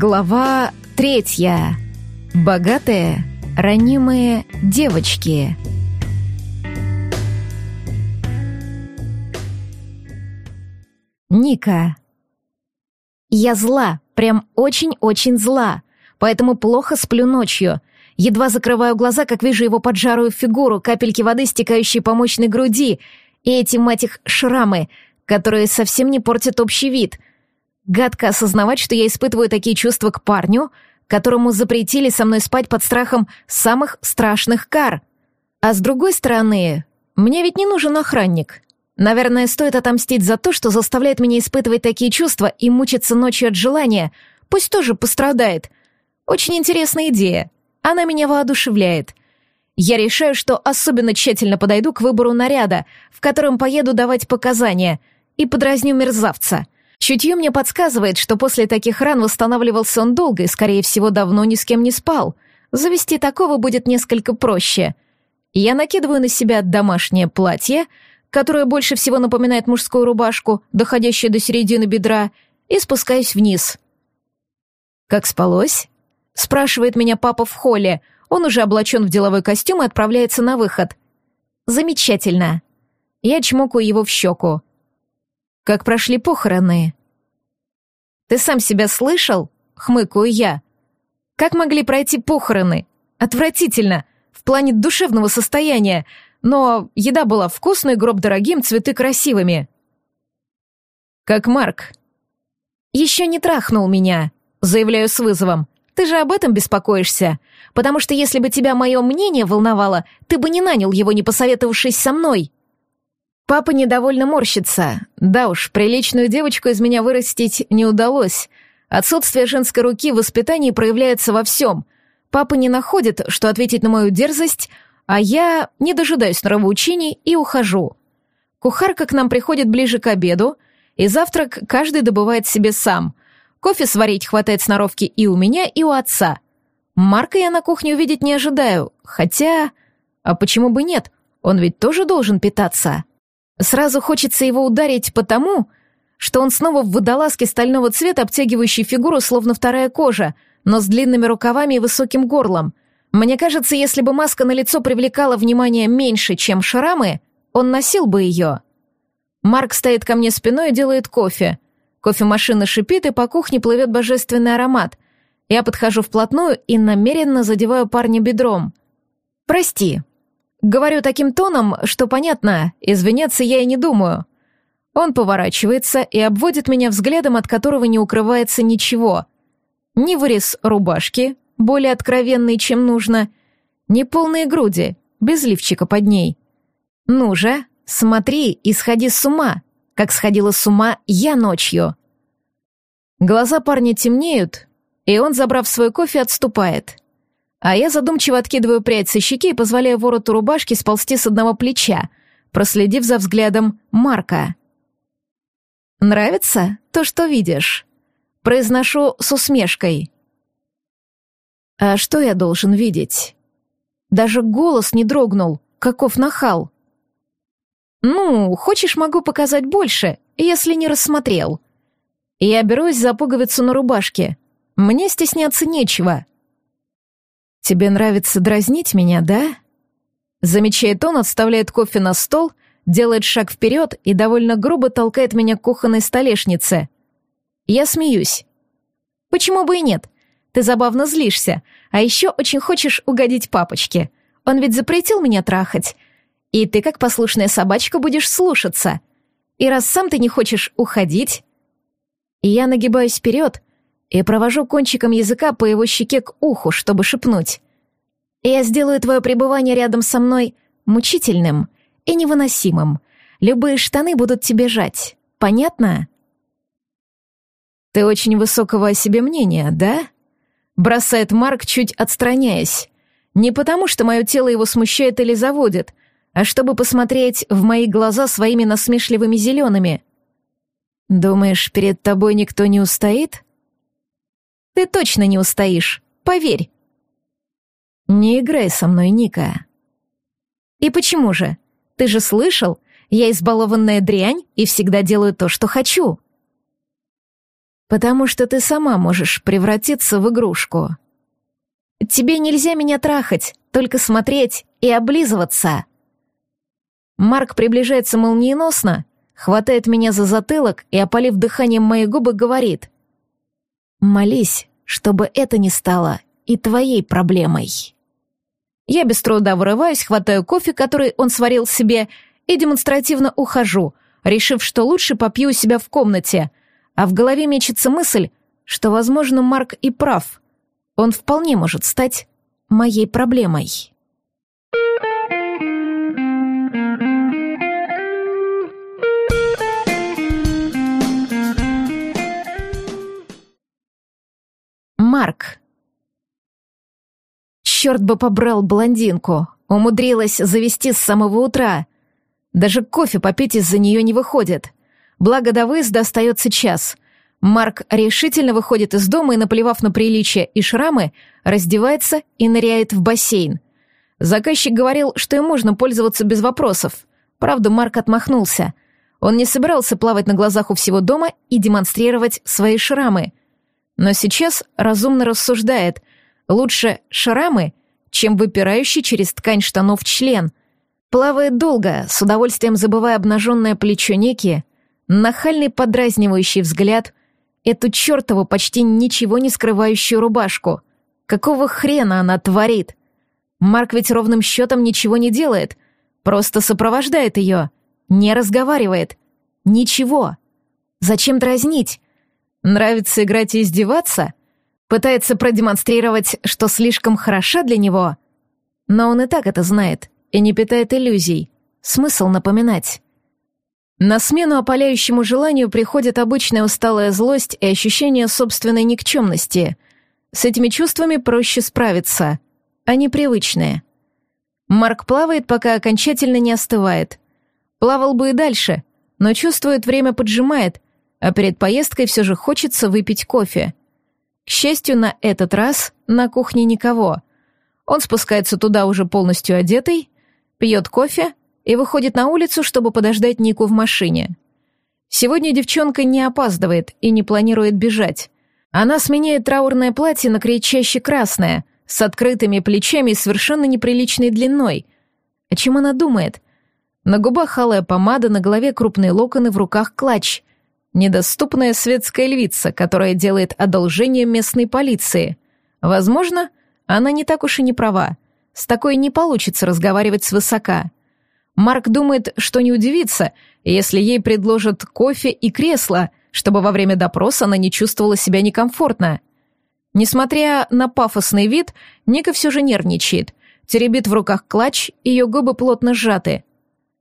Глава третья. Богатые, ранимые девочки. Ника. Я зла, прям очень-очень зла, поэтому плохо сплю ночью. Едва закрываю глаза, как вижу его поджарую фигуру, капельки воды, стекающие по мощной груди, и эти, мать их, шрамы, которые совсем не портят общий вид — Гадко осознавать, что я испытываю такие чувства к парню, которому запретили со мной спать под страхом самых страшных кар. А с другой стороны, мне ведь не нужен охранник. Наверное, стоит отомстить за то, что заставляет меня испытывать такие чувства и мучиться ночью от желания. Пусть тоже пострадает. Очень интересная идея. Она меня воодушевляет. Я решаю, что особенно тщательно подойду к выбору наряда, в котором поеду давать показания, и подразню мерзавца — Чутье мне подсказывает, что после таких ран восстанавливался он долго и, скорее всего, давно ни с кем не спал. Завести такого будет несколько проще. Я накидываю на себя домашнее платье, которое больше всего напоминает мужскую рубашку, доходящую до середины бедра, и спускаюсь вниз. «Как спалось?» — спрашивает меня папа в холле. Он уже облачен в деловой костюм и отправляется на выход. «Замечательно». Я чмокаю его в щеку. Как прошли похороны? Ты сам себя слышал? Хмыкаю я. Как могли пройти похороны? Отвратительно. В плане душевного состояния. Но еда была вкусной, гроб дорогим, цветы красивыми. Как Марк. Еще не трахнул меня, заявляю с вызовом. Ты же об этом беспокоишься. Потому что если бы тебя мое мнение волновало, ты бы не нанял его, не посоветовавшись со мной. Папа недовольно морщится. Да уж, приличную девочку из меня вырастить не удалось. Отсутствие женской руки в воспитании проявляется во всем. Папа не находит, что ответить на мою дерзость, а я не дожидаюсь нравоучений и ухожу. Кухарка к нам приходит ближе к обеду, и завтрак каждый добывает себе сам. Кофе сварить хватает сноровки и у меня, и у отца. Марка я на кухне увидеть не ожидаю, хотя... А почему бы нет? Он ведь тоже должен питаться. Сразу хочется его ударить потому, что он снова в водолазке стального цвета, обтягивающей фигуру, словно вторая кожа, но с длинными рукавами и высоким горлом. Мне кажется, если бы маска на лицо привлекала внимание меньше, чем шрамы, он носил бы ее. Марк стоит ко мне спиной и делает кофе. Кофемашина шипит, и по кухне плывет божественный аромат. Я подхожу вплотную и намеренно задеваю парня бедром. «Прости», Говорю таким тоном, что понятно, извиняться я и не думаю. Он поворачивается и обводит меня взглядом, от которого не укрывается ничего. Ни вырез рубашки, более откровенный, чем нужно, ни полные груди, без лифчика под ней. Ну же, смотри и сходи с ума, как сходила с ума я ночью. Глаза парня темнеют, и он, забрав свой кофе, отступает. А я задумчиво откидываю прядь со щеки и позволяю вороту рубашки сползти с одного плеча, проследив за взглядом Марка. «Нравится то, что видишь?» Произношу с усмешкой. «А что я должен видеть?» Даже голос не дрогнул, каков нахал. «Ну, хочешь, могу показать больше, если не рассмотрел». Я берусь за пуговицу на рубашке. Мне стесняться нечего. «Тебе нравится дразнить меня, да?» Замечает он, отставляет кофе на стол, делает шаг вперед и довольно грубо толкает меня к кухонной столешнице. Я смеюсь. «Почему бы и нет? Ты забавно злишься, а еще очень хочешь угодить папочке. Он ведь запретил меня трахать. И ты, как послушная собачка, будешь слушаться. И раз сам ты не хочешь уходить...» я нагибаюсь вперед, и провожу кончиком языка по его щеке к уху, чтобы шепнуть. «Я сделаю твое пребывание рядом со мной мучительным и невыносимым. Любые штаны будут тебе жать. Понятно?» «Ты очень высокого о себе мнения, да?» Бросает Марк, чуть отстраняясь. Не потому, что мое тело его смущает или заводит, а чтобы посмотреть в мои глаза своими насмешливыми зелеными. «Думаешь, перед тобой никто не устоит?» Ты точно не устоишь, поверь. Не играй со мной, Ника. И почему же? Ты же слышал, я избалованная дрянь и всегда делаю то, что хочу. «Потому что ты сама можешь превратиться в игрушку». «Тебе нельзя меня трахать, только смотреть и облизываться». Марк приближается молниеносно, хватает меня за затылок и, опалив дыханием мои губы, говорит. «Молись, чтобы это не стало и твоей проблемой». Я без труда вырываюсь, хватаю кофе, который он сварил себе, и демонстративно ухожу, решив, что лучше попью себя в комнате. А в голове мечется мысль, что, возможно, Марк и прав. Он вполне может стать моей проблемой. Марк. Черт бы побрал блондинку. Умудрилась завести с самого утра. Даже кофе попить из-за нее не выходит. Благо до выезда остается час. Марк решительно выходит из дома и, наплевав на приличие и шрамы, раздевается и ныряет в бассейн. Заказчик говорил, что им можно пользоваться без вопросов. Правда, Марк отмахнулся. Он не собирался плавать на глазах у всего дома и демонстрировать свои шрамы но сейчас разумно рассуждает. Лучше шрамы, чем выпирающий через ткань штанов член. Плавает долго, с удовольствием забывая обнаженное плечо Неки, нахальный подразнивающий взгляд, эту чертову почти ничего не скрывающую рубашку. Какого хрена она творит? Марк ведь ровным счетом ничего не делает, просто сопровождает ее, не разговаривает. Ничего. Зачем дразнить? Нравится играть и издеваться? Пытается продемонстрировать, что слишком хороша для него? Но он и так это знает и не питает иллюзий. Смысл напоминать. На смену опаляющему желанию приходит обычная усталая злость и ощущение собственной никчемности. С этими чувствами проще справиться. Они привычные. Марк плавает, пока окончательно не остывает. Плавал бы и дальше, но чувствует, время поджимает, а перед поездкой все же хочется выпить кофе. К счастью, на этот раз на кухне никого. Он спускается туда уже полностью одетый, пьет кофе и выходит на улицу, чтобы подождать Нику в машине. Сегодня девчонка не опаздывает и не планирует бежать. Она сменяет траурное платье на кричаще красное, с открытыми плечами и совершенно неприличной длиной. О чем она думает? На губах алая помада, на голове крупные локоны, в руках клатч. Недоступная светская львица, которая делает одолжение местной полиции. Возможно, она не так уж и не права. С такой не получится разговаривать свысока. Марк думает, что не удивится, если ей предложат кофе и кресло, чтобы во время допроса она не чувствовала себя некомфортно. Несмотря на пафосный вид, Ника все же нервничает. Теребит в руках клатч, ее губы плотно сжаты.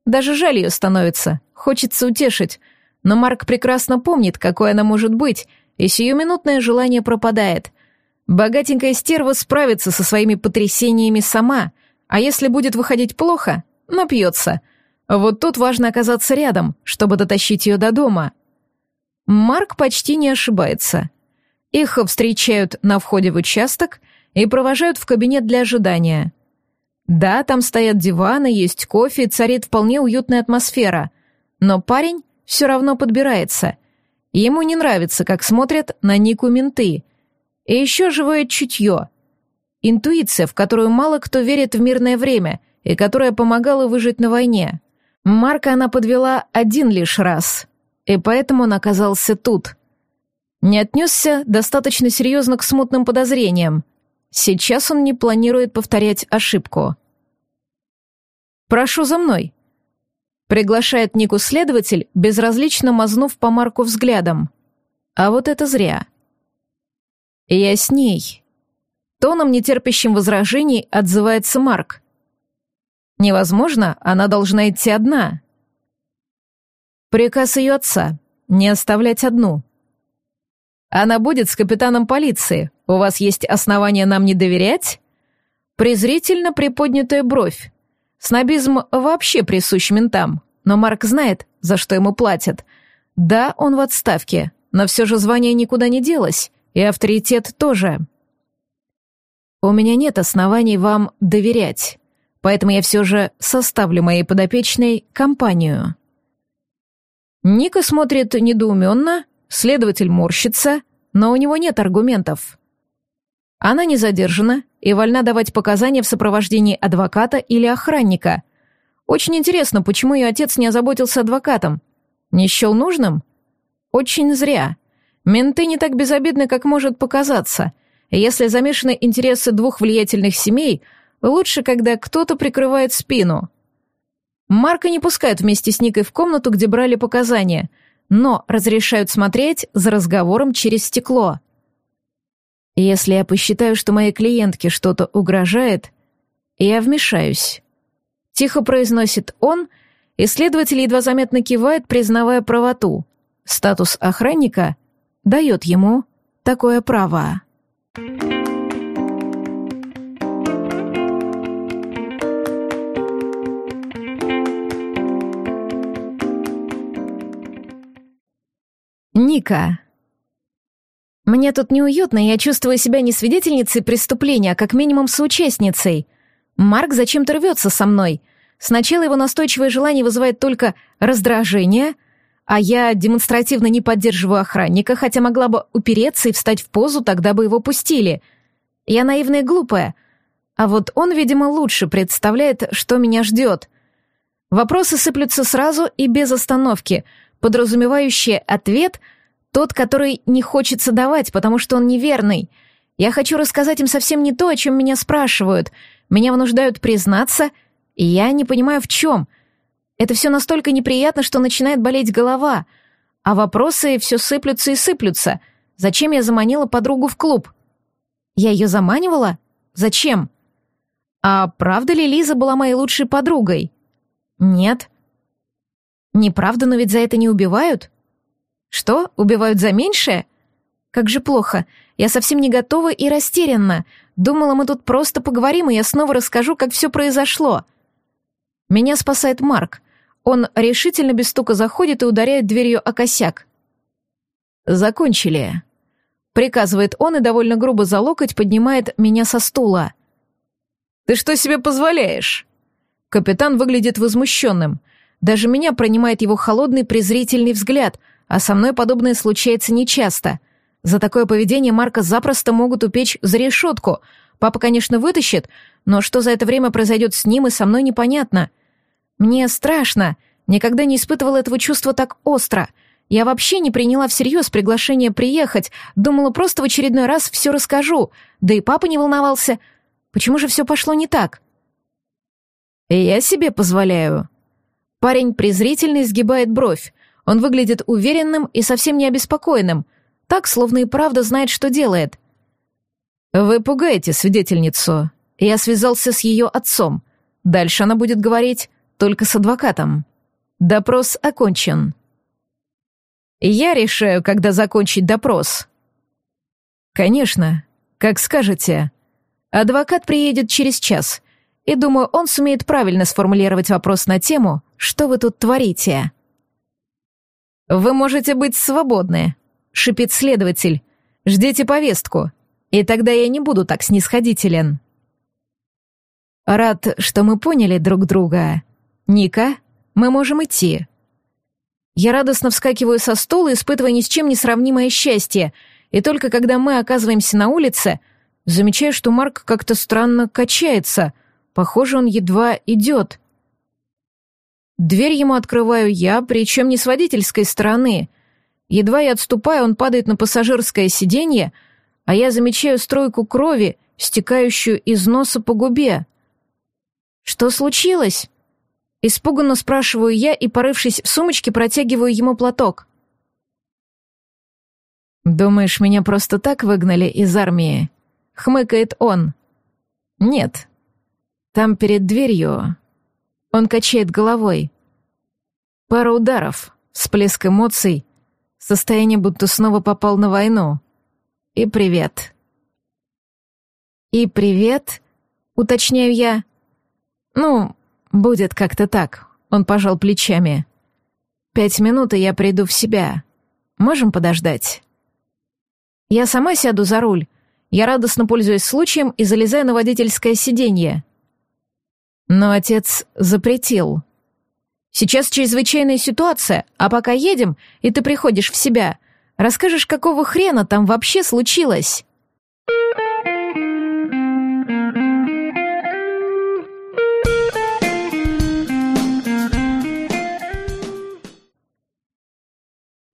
Даже жаль ее становится, хочется утешить, но Марк прекрасно помнит, какой она может быть, и сиюминутное желание пропадает. Богатенькая стерва справится со своими потрясениями сама, а если будет выходить плохо, напьется. Вот тут важно оказаться рядом, чтобы дотащить ее до дома. Марк почти не ошибается. Их встречают на входе в участок и провожают в кабинет для ожидания. Да, там стоят диваны, есть кофе, царит вполне уютная атмосфера, но парень все равно подбирается. Ему не нравится, как смотрят на Нику менты. И еще живое чутье. Интуиция, в которую мало кто верит в мирное время и которая помогала выжить на войне. Марка она подвела один лишь раз, и поэтому он оказался тут. Не отнесся достаточно серьезно к смутным подозрениям. Сейчас он не планирует повторять ошибку. «Прошу за мной», Приглашает Нику следователь, безразлично мазнув по Марку взглядом. А вот это зря. Я с ней. Тоном, нетерпящим возражений, отзывается Марк. Невозможно, она должна идти одна. Приказ ее отца — не оставлять одну. Она будет с капитаном полиции. У вас есть основания нам не доверять? Презрительно приподнятая бровь. Снобизм вообще присущ ментам, но Марк знает, за что ему платят. Да, он в отставке, но все же звание никуда не делось, и авторитет тоже. У меня нет оснований вам доверять, поэтому я все же составлю моей подопечной компанию. Ника смотрит недоуменно, Следователь морщится, но у него нет аргументов. Она не задержана и вольна давать показания в сопровождении адвоката или охранника. Очень интересно, почему ее отец не озаботился адвокатом. Не счел нужным? Очень зря. Менты не так безобидны, как может показаться. Если замешаны интересы двух влиятельных семей, лучше, когда кто-то прикрывает спину. Марка не пускают вместе с Никой в комнату, где брали показания, но разрешают смотреть за разговором через стекло. Если я посчитаю, что моей клиентке что-то угрожает, я вмешаюсь. Тихо произносит он, и следователь едва заметно кивает, признавая правоту. Статус охранника дает ему такое право. Ника. Мне тут неуютно, я чувствую себя не свидетельницей преступления, а как минимум соучастницей. Марк зачем-то рвется со мной. Сначала его настойчивое желание вызывает только раздражение, а я демонстративно не поддерживаю охранника, хотя могла бы упереться и встать в позу, тогда бы его пустили. Я наивная и глупая. А вот он, видимо, лучше представляет, что меня ждет. Вопросы сыплются сразу и без остановки, подразумевающие ответ — тот, который не хочется давать, потому что он неверный. Я хочу рассказать им совсем не то, о чем меня спрашивают. Меня вынуждают признаться, и я не понимаю, в чем. Это все настолько неприятно, что начинает болеть голова. А вопросы все сыплются и сыплются. Зачем я заманила подругу в клуб? Я ее заманивала? Зачем? А правда ли Лиза была моей лучшей подругой? Нет. Неправда, но ведь за это не убивают? Что, убивают за меньшее? Как же плохо. Я совсем не готова и растерянна. Думала, мы тут просто поговорим, и я снова расскажу, как все произошло. Меня спасает Марк. Он решительно без стука заходит и ударяет дверью о косяк. «Закончили», — приказывает он и довольно грубо за локоть поднимает меня со стула. «Ты что себе позволяешь?» Капитан выглядит возмущенным. Даже меня принимает его холодный презрительный взгляд, а со мной подобное случается нечасто. За такое поведение Марка запросто могут упечь за решетку. Папа, конечно, вытащит, но что за это время произойдет с ним и со мной непонятно. Мне страшно. Никогда не испытывала этого чувства так остро. Я вообще не приняла всерьез приглашение приехать, думала, просто в очередной раз все расскажу. Да и папа не волновался. Почему же все пошло не так? «Я себе позволяю». Парень презрительно изгибает бровь. Он выглядит уверенным и совсем не обеспокоенным, так, словно и правда знает, что делает. «Вы пугаете свидетельницу. Я связался с ее отцом. Дальше она будет говорить только с адвокатом. Допрос окончен». «Я решаю, когда закончить допрос». «Конечно, как скажете. Адвокат приедет через час, и думаю, он сумеет правильно сформулировать вопрос на тему «Что вы тут творите?». «Вы можете быть свободны», — шипит следователь. «Ждите повестку, и тогда я не буду так снисходителен». «Рад, что мы поняли друг друга. Ника, мы можем идти». Я радостно вскакиваю со стула, испытывая ни с чем не сравнимое счастье, и только когда мы оказываемся на улице, замечаю, что Марк как-то странно качается. Похоже, он едва идет. Дверь ему открываю я, причем не с водительской стороны. Едва я отступаю, он падает на пассажирское сиденье, а я замечаю стройку крови, стекающую из носа по губе. «Что случилось?» Испуганно спрашиваю я и, порывшись в сумочке, протягиваю ему платок. «Думаешь, меня просто так выгнали из армии?» — хмыкает он. «Нет. Там перед дверью он качает головой. Пара ударов, всплеск эмоций, состояние, будто снова попал на войну. И привет. И привет, уточняю я. Ну, будет как-то так. Он пожал плечами. Пять минут, и я приду в себя. Можем подождать? Я сама сяду за руль. Я радостно пользуюсь случаем и залезаю на водительское сиденье. Но отец запретил. Сейчас чрезвычайная ситуация, а пока едем, и ты приходишь в себя, Расскажешь, какого хрена там вообще случилось?»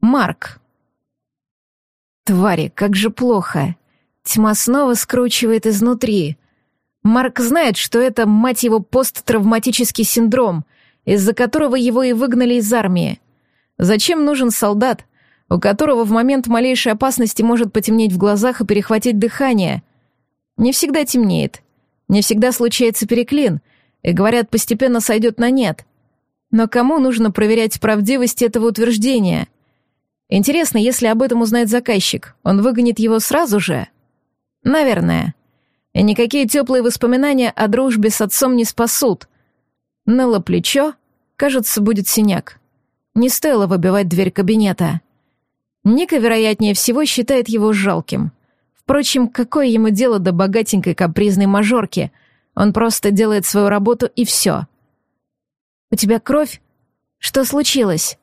Марк. Твари, как же плохо. Тьма снова скручивает изнутри. Марк знает, что это, мать его, посттравматический синдром, из-за которого его и выгнали из армии. Зачем нужен солдат, у которого в момент малейшей опасности может потемнеть в глазах и перехватить дыхание? Не всегда темнеет. Не всегда случается переклин, и, говорят, постепенно сойдет на нет. Но кому нужно проверять правдивость этого утверждения? Интересно, если об этом узнает заказчик, он выгонит его сразу же? Наверное. И никакие теплые воспоминания о дружбе с отцом не спасут. Ныло плечо, кажется, будет синяк. Не стоило выбивать дверь кабинета. Ника, вероятнее всего, считает его жалким. Впрочем, какое ему дело до богатенькой капризной мажорки? Он просто делает свою работу и все. «У тебя кровь? Что случилось?»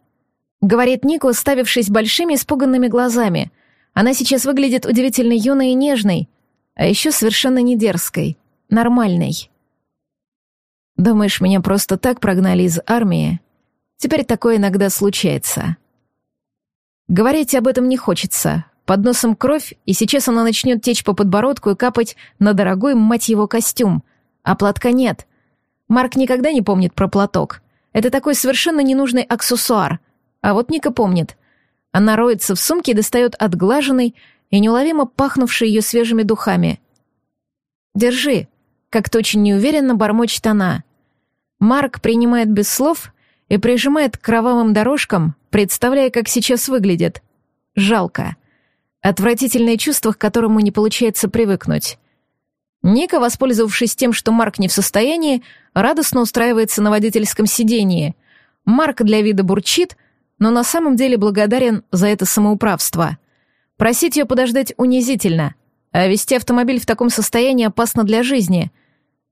Говорит Ника, уставившись большими испуганными глазами. Она сейчас выглядит удивительно юной и нежной, а еще совершенно не дерзкой, нормальной. Думаешь, меня просто так прогнали из армии? Теперь такое иногда случается. Говорить об этом не хочется. Под носом кровь, и сейчас она начнет течь по подбородку и капать на дорогой, мать его, костюм. А платка нет. Марк никогда не помнит про платок. Это такой совершенно ненужный аксессуар — а вот Ника помнит. Она роется в сумке и достает отглаженный и неуловимо пахнувший ее свежими духами. «Держи», — как-то очень неуверенно бормочет она. Марк принимает без слов и прижимает к кровавым дорожкам, представляя, как сейчас выглядит. Жалко. Отвратительное чувство, к которому не получается привыкнуть. Ника, воспользовавшись тем, что Марк не в состоянии, радостно устраивается на водительском сидении. Марк для вида бурчит, но на самом деле благодарен за это самоуправство. Просить ее подождать унизительно, а вести автомобиль в таком состоянии опасно для жизни.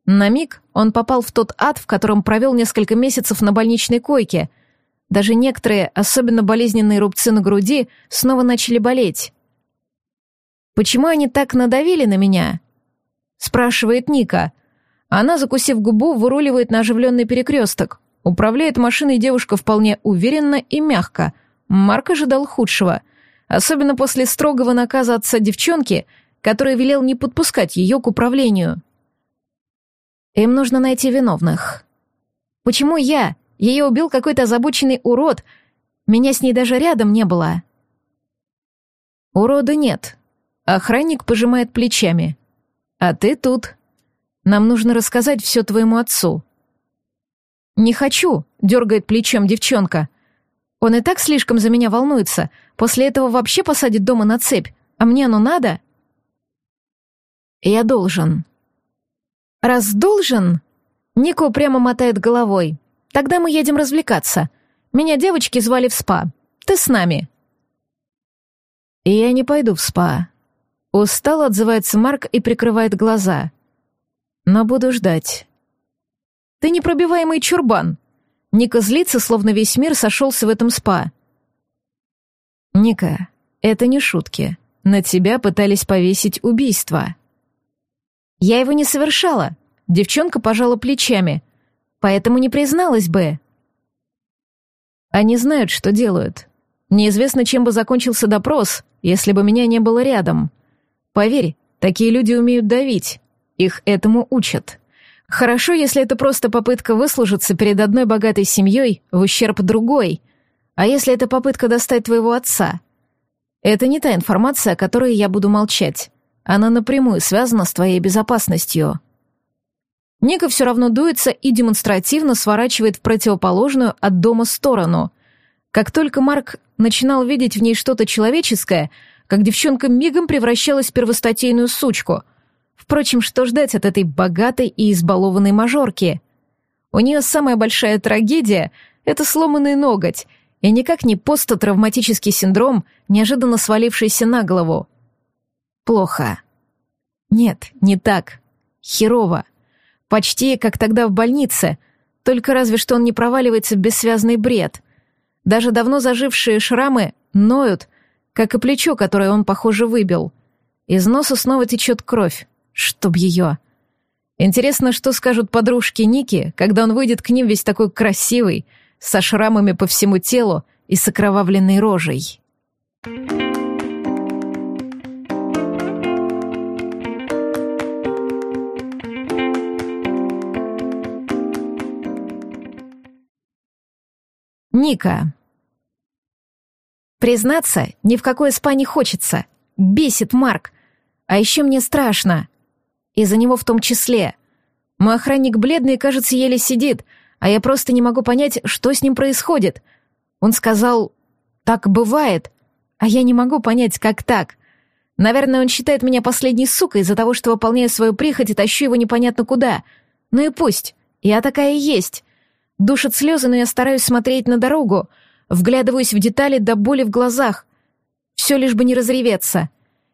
На миг он попал в тот ад, в котором провел несколько месяцев на больничной койке. Даже некоторые, особенно болезненные рубцы на груди, снова начали болеть. «Почему они так надавили на меня?» — спрашивает Ника. Она, закусив губу, выруливает на оживленный перекресток. Управляет машиной девушка вполне уверенно и мягко. Марк ожидал худшего. Особенно после строгого наказа отца девчонки, который велел не подпускать ее к управлению. Им нужно найти виновных. Почему я? Ее убил какой-то озабоченный урод. Меня с ней даже рядом не было. Урода нет. Охранник пожимает плечами. А ты тут. Нам нужно рассказать все твоему отцу. «Не хочу», — дергает плечом девчонка. «Он и так слишком за меня волнуется. После этого вообще посадит дома на цепь. А мне оно надо?» «Я должен». «Раз должен...» Нико прямо мотает головой. «Тогда мы едем развлекаться. Меня девочки звали в спа. Ты с нами». «Я не пойду в спа». Устал отзывается Марк и прикрывает глаза. «Но буду ждать». Ты непробиваемый чурбан. Ника злится, словно весь мир сошелся в этом спа. Ника, это не шутки. На тебя пытались повесить убийство. Я его не совершала. Девчонка пожала плечами. Поэтому не призналась бы. Они знают, что делают. Неизвестно, чем бы закончился допрос, если бы меня не было рядом. Поверь, такие люди умеют давить. Их этому учат. Хорошо, если это просто попытка выслужиться перед одной богатой семьей в ущерб другой. А если это попытка достать твоего отца? Это не та информация, о которой я буду молчать. Она напрямую связана с твоей безопасностью. Ника все равно дуется и демонстративно сворачивает в противоположную от дома сторону. Как только Марк начинал видеть в ней что-то человеческое, как девчонка мигом превращалась в первостатейную сучку — Впрочем, что ждать от этой богатой и избалованной мажорки? У нее самая большая трагедия — это сломанный ноготь, и никак не посттравматический синдром, неожиданно свалившийся на голову. Плохо. Нет, не так. Херово. Почти как тогда в больнице, только разве что он не проваливается в бессвязный бред. Даже давно зажившие шрамы ноют, как и плечо, которое он, похоже, выбил. Из носа снова течет кровь. Чтоб ее. Интересно, что скажут подружки Ники, когда он выйдет к ним весь такой красивый, со шрамами по всему телу и с окровавленной рожей. Ника. Признаться, ни в какое спа не хочется. Бесит Марк. А еще мне страшно. Из-за него в том числе. Мой охранник бледный, кажется, еле сидит, а я просто не могу понять, что с ним происходит. Он сказал, так бывает, а я не могу понять, как так. Наверное, он считает меня последней сукой из-за того, что выполняю свою прихоть и тащу его непонятно куда. Ну и пусть, я такая и есть. Душат слезы, но я стараюсь смотреть на дорогу, вглядываюсь в детали до боли в глазах. Все лишь бы не разреветься.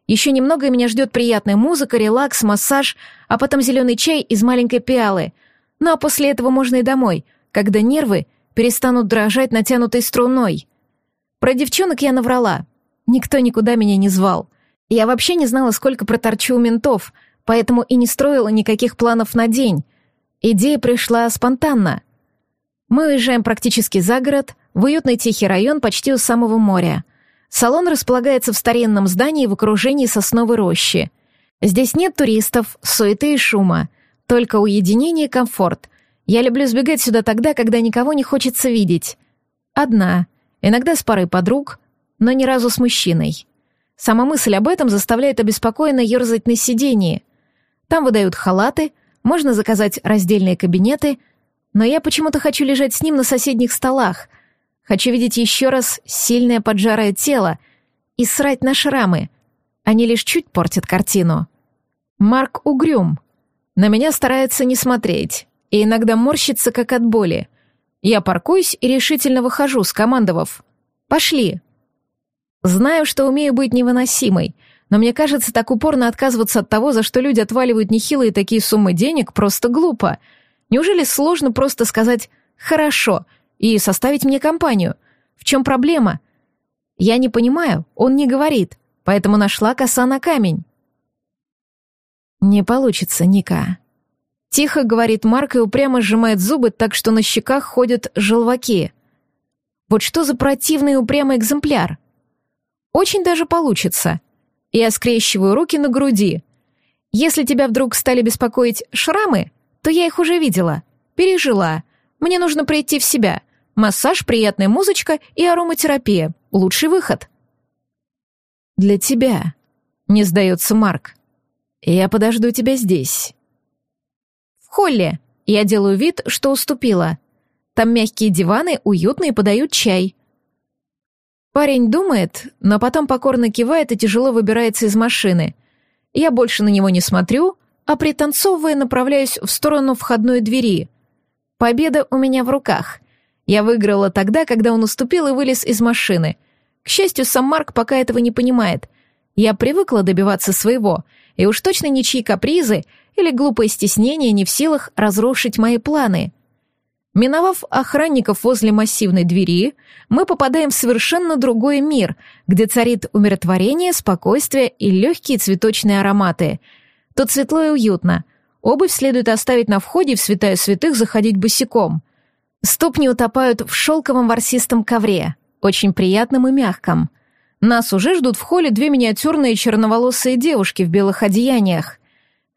Еще немного, и меня ждет приятная музыка, релакс, массаж, а потом зеленый чай из маленькой пиалы. Ну а после этого можно и домой, когда нервы перестанут дрожать натянутой струной. Про девчонок я наврала. Никто никуда меня не звал. Я вообще не знала, сколько проторчу у ментов, поэтому и не строила никаких планов на день. Идея пришла спонтанно. Мы уезжаем практически за город, в уютный тихий район почти у самого моря. Салон располагается в старинном здании в окружении сосновой рощи. Здесь нет туристов, суеты и шума, только уединение и комфорт. Я люблю сбегать сюда тогда, когда никого не хочется видеть. Одна, иногда с парой подруг, но ни разу с мужчиной. Сама мысль об этом заставляет обеспокоенно ерзать на сидении. Там выдают халаты, можно заказать раздельные кабинеты — но я почему-то хочу лежать с ним на соседних столах. Хочу видеть еще раз сильное поджарое тело и срать на шрамы. Они лишь чуть портят картину. Марк угрюм. На меня старается не смотреть и иногда морщится, как от боли. Я паркуюсь и решительно выхожу, скомандовав. «Пошли!» Знаю, что умею быть невыносимой, но мне кажется, так упорно отказываться от того, за что люди отваливают нехилые такие суммы денег, просто глупо — Неужели сложно просто сказать «хорошо» и составить мне компанию? В чем проблема? Я не понимаю, он не говорит, поэтому нашла коса на камень. «Не получится, Ника». Тихо говорит Марк и упрямо сжимает зубы так, что на щеках ходят желваки. Вот что за противный упрямый экземпляр? Очень даже получится. Я скрещиваю руки на груди. Если тебя вдруг стали беспокоить шрамы, то я их уже видела, пережила. Мне нужно прийти в себя. Массаж, приятная музычка и ароматерапия. Лучший выход. Для тебя, не сдается Марк. Я подожду тебя здесь. В холле. Я делаю вид, что уступила. Там мягкие диваны, уютные, подают чай. Парень думает, но потом покорно кивает и тяжело выбирается из машины. Я больше на него не смотрю, а пританцовывая направляюсь в сторону входной двери. Победа у меня в руках. Я выиграла тогда, когда он уступил и вылез из машины. К счастью, сам Марк пока этого не понимает. Я привыкла добиваться своего, и уж точно ничьи капризы или глупые стеснения не в силах разрушить мои планы. Миновав охранников возле массивной двери, мы попадаем в совершенно другой мир, где царит умиротворение, спокойствие и легкие цветочные ароматы — Тут светло и уютно. Обувь следует оставить на входе в святая святых заходить босиком. Ступни утопают в шелковом ворсистом ковре, очень приятном и мягком. Нас уже ждут в холле две миниатюрные черноволосые девушки в белых одеяниях.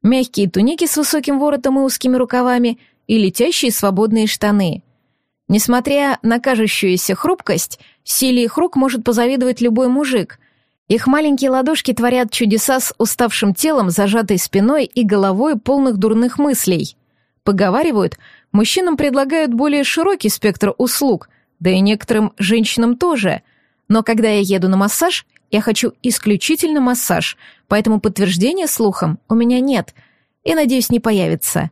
Мягкие туники с высоким воротом и узкими рукавами и летящие свободные штаны. Несмотря на кажущуюся хрупкость, силе их рук может позавидовать любой мужик — их маленькие ладошки творят чудеса с уставшим телом, зажатой спиной и головой полных дурных мыслей. Поговаривают, мужчинам предлагают более широкий спектр услуг, да и некоторым женщинам тоже. Но когда я еду на массаж, я хочу исключительно массаж, поэтому подтверждения слухам у меня нет и, надеюсь, не появится.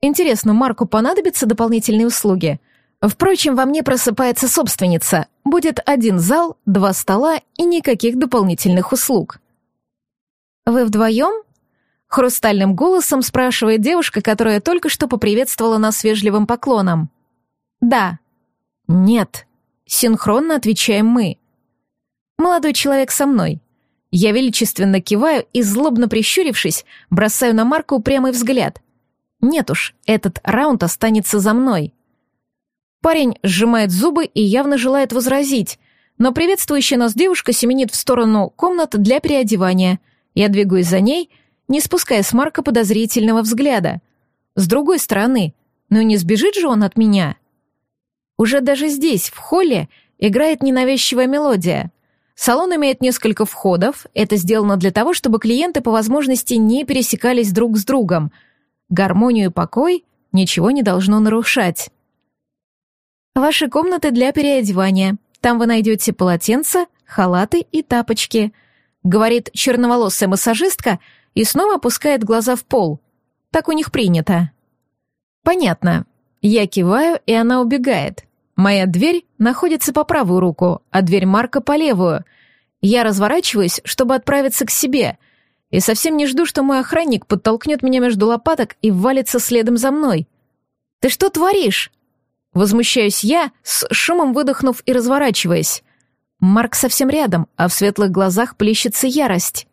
Интересно, Марку понадобятся дополнительные услуги — Впрочем, во мне просыпается собственница. Будет один зал, два стола и никаких дополнительных услуг. «Вы вдвоем?» Хрустальным голосом спрашивает девушка, которая только что поприветствовала нас вежливым поклоном. «Да». «Нет». Синхронно отвечаем мы. Молодой человек со мной. Я величественно киваю и, злобно прищурившись, бросаю на Марка упрямый взгляд. Нет уж, этот раунд останется за мной. Парень сжимает зубы и явно желает возразить, но приветствующая нас девушка семенит в сторону комнат для переодевания. Я двигаюсь за ней, не спуская с Марка подозрительного взгляда. С другой стороны, ну не сбежит же он от меня? Уже даже здесь, в холле, играет ненавязчивая мелодия. Салон имеет несколько входов, это сделано для того, чтобы клиенты по возможности не пересекались друг с другом. Гармонию и покой ничего не должно нарушать. Ваши комнаты для переодевания. Там вы найдете полотенца, халаты и тапочки», — говорит черноволосая массажистка и снова опускает глаза в пол. Так у них принято. «Понятно». Я киваю, и она убегает. Моя дверь находится по правую руку, а дверь Марка по левую. Я разворачиваюсь, чтобы отправиться к себе, и совсем не жду, что мой охранник подтолкнет меня между лопаток и валится следом за мной. «Ты что творишь?» Возмущаюсь я, с шумом выдохнув и разворачиваясь. Марк совсем рядом, а в светлых глазах плещется ярость.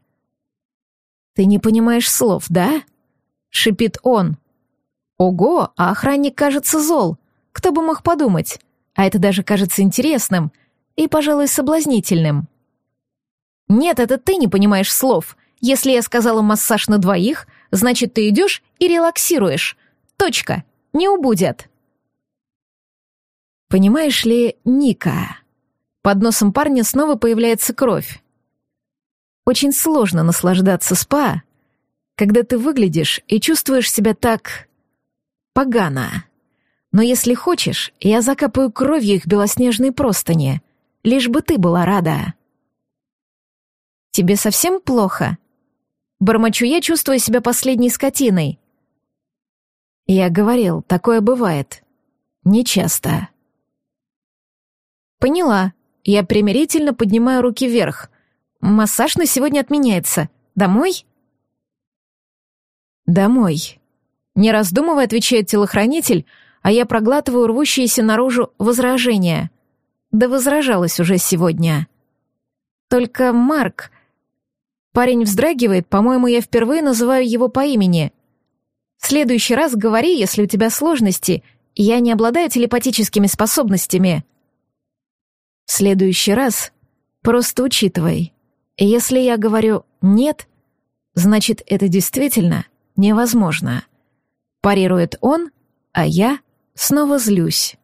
«Ты не понимаешь слов, да?» — шипит он. «Ого, а охранник кажется зол. Кто бы мог подумать? А это даже кажется интересным и, пожалуй, соблазнительным». «Нет, это ты не понимаешь слов. Если я сказала массаж на двоих, значит, ты идешь и релаксируешь. Точка. Не убудет». Понимаешь ли, Ника? Под носом парня снова появляется кровь. Очень сложно наслаждаться спа, когда ты выглядишь и чувствуешь себя так... погано. Но если хочешь, я закапаю кровью их белоснежные простыни, лишь бы ты была рада. Тебе совсем плохо? Бормочу я, чувствуя себя последней скотиной. Я говорил, такое бывает. Нечасто. «Поняла». Я примирительно поднимаю руки вверх. «Массаж на сегодня отменяется. Домой?» «Домой». Не раздумывая, отвечает телохранитель, а я проглатываю рвущиеся наружу возражения. Да возражалась уже сегодня. Только Марк... Парень вздрагивает, по-моему, я впервые называю его по имени. В следующий раз говори, если у тебя сложности, я не обладаю телепатическими способностями. В следующий раз просто учитывай. Если я говорю «нет», значит, это действительно невозможно. Парирует он, а я снова злюсь.